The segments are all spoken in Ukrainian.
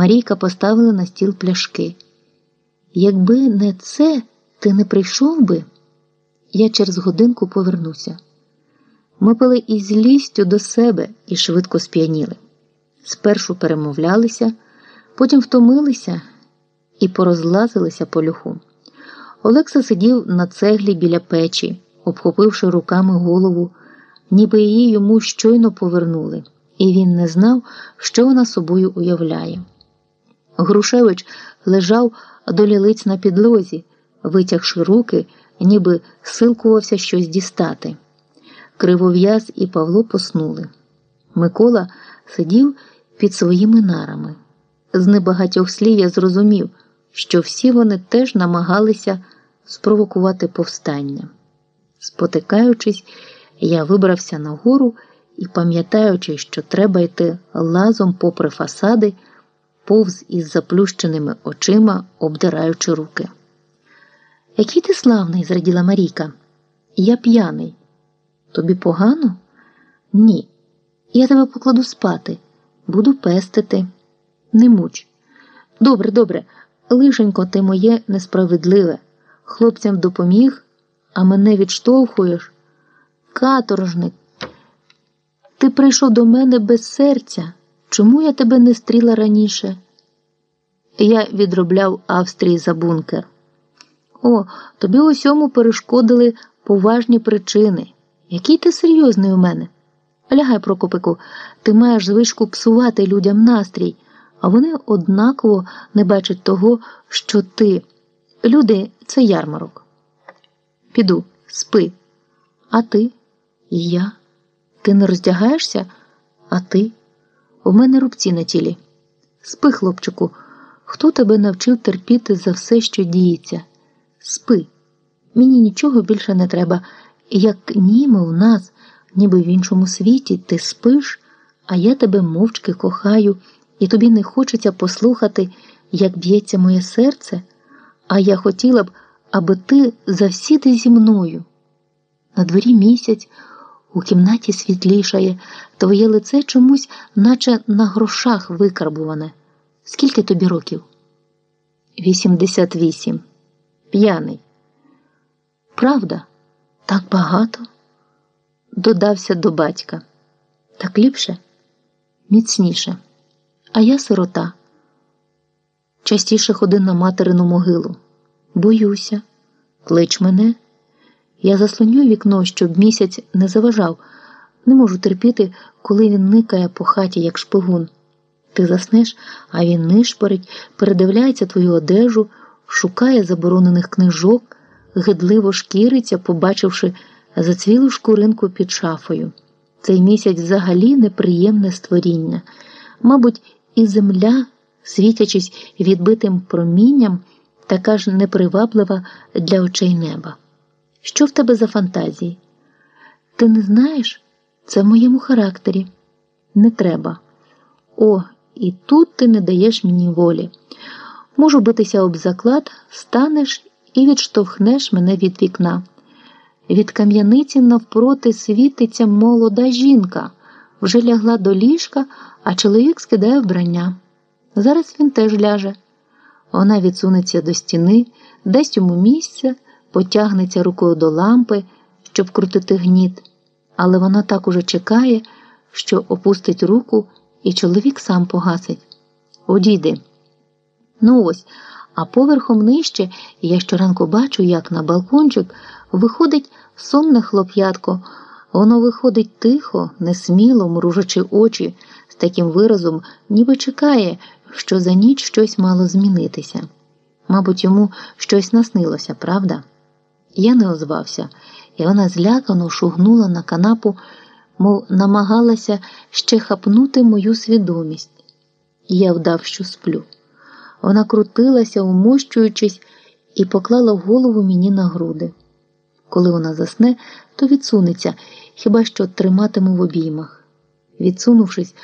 Марійка поставила на стіл пляшки. Якби не це, ти не прийшов би, я через годинку повернуся. Ми пили із злістю до себе і швидко сп'яніли. Спершу перемовлялися, потім втомилися і порозлазилися по люху. Олекса сидів на цеглі біля печі, обхопивши руками голову, ніби її йому щойно повернули, і він не знав, що вона собою уявляє. Грушевич лежав до лілиць на підлозі, витягши руки, ніби силкувався щось дістати. Кривов'яз і Павло поснули. Микола сидів під своїми нарами. З небагатьох слів я зрозумів, що всі вони теж намагалися спровокувати повстання. Спотикаючись, я вибрався нагору і, пам'ятаючи, що треба йти лазом попри фасади, повз із заплющеними очима, обдираючи руки. Який ти славний, зраділа Марійка. Я п'яний. Тобі погано? Ні. Я тебе покладу спати, буду пестити. Не муч. Добре, добре, лишенько ти моє несправедливе. Хлопцям допоміг, а мене відштовхуєш. Каторжник, ти прийшов до мене без серця. Чому я тебе не стріла раніше? Я відробляв Австрії за бункер. О, тобі усьому перешкодили поважні причини. Який ти серйозний у мене? Лягай, Прокопику, ти маєш звичку псувати людям настрій, а вони однаково не бачать того, що ти. Люди це ярмарок. Піду, спи. А ти? І я? Ти не роздягаєшся? А ти? У мене рубці на тілі. Спи, хлопчику, хто тебе навчив терпіти за все, що діється? Спи. Мені нічого більше не треба. Як німи у нас, ніби в іншому світі, ти спиш, а я тебе мовчки кохаю, і тобі не хочеться послухати, як б'ється моє серце, а я хотіла б, аби ти завсіди зі мною. На дворі місяць. У кімнаті світлішає, твоє лице чомусь, наче на грошах викарбуване. Скільки тобі років? Вісімдесят вісім. П'яний. Правда, так багато? Додався до батька. Так ліпше, міцніше. А я сирота. Частіше ходи на материну могилу. Боюся, клич мене. Я заслоню вікно, щоб місяць не заважав. Не можу терпіти, коли він никає по хаті, як шпигун. Ти заснеш, а він нишпорить, передивляється твою одежу, шукає заборонених книжок, гидливо шкіриться, побачивши зацвілу шкуринку під шафою. Цей місяць взагалі неприємне створіння. Мабуть, і земля, світячись відбитим промінням, така ж неприваблива для очей неба. Що в тебе за фантазії? Ти не знаєш? Це в моєму характері. Не треба. О, і тут ти не даєш мені волі. Можу битися об заклад, станеш і відштовхнеш мене від вікна. Від кам'яниці навпроти світиться молода жінка, вже лягла до ліжка, а чоловік скидає вбрання. Зараз він теж ляже. Вона відсунеться до стіни, дасть йому місце потягнеться рукою до лампи, щоб крутити гніт, але вона так уже чекає, що опустить руку, і чоловік сам погасить. Одійди. Ну ось, а поверхом нижче я щоранку бачу, як на балкончик виходить сонне хлоп'ятко. Воно виходить тихо, несміло, мружачи очі, з таким виразом, ніби чекає, що за ніч щось мало змінитися. Мабуть, йому щось наснилося, правда? Я не озвався, і вона злякано шугнула на канапу, мов намагалася ще хапнути мою свідомість. І Я вдав, що сплю. Вона крутилася, умощуючись, і поклала голову мені на груди. Коли вона засне, то відсунеться, хіба що триматиму в обіймах. Відсунувшись,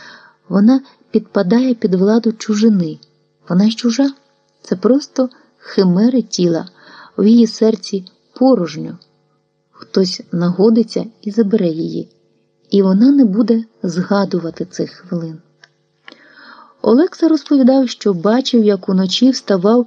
вона підпадає під владу чужини. Вона й чужа, це просто химери тіла, в її серці порожньо. Хтось нагодиться і забере її, і вона не буде згадувати цих хвилин. Олекса розповідав, що бачив, як уночі вставав